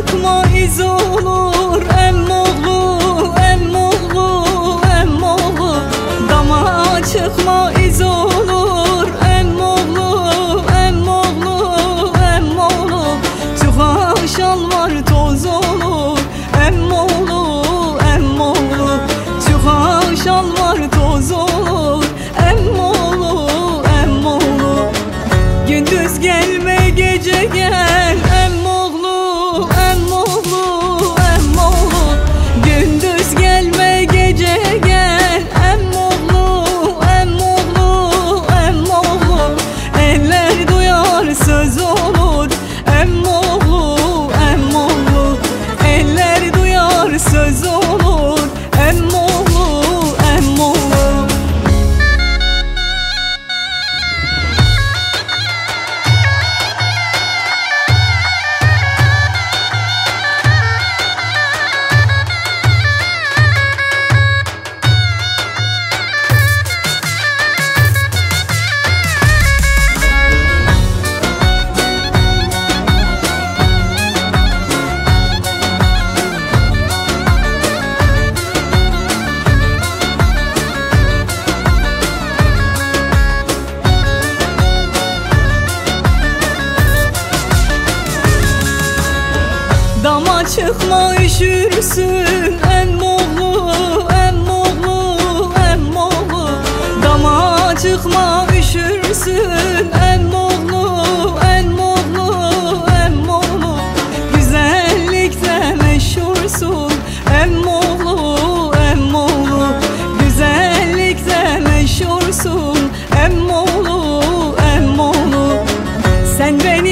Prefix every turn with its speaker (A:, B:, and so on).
A: Çıkma olur çıkma üşürsün. Emmoğlu emmoğlu emmoğlu Dama çıkma üşürsün. Emmoğlu emmoğlu emmoğlu Güzellikte meşhursun. Emmoğlu emmoğlu Güzellikte meşhursun. Emmoğlu emmoğlu Sen beni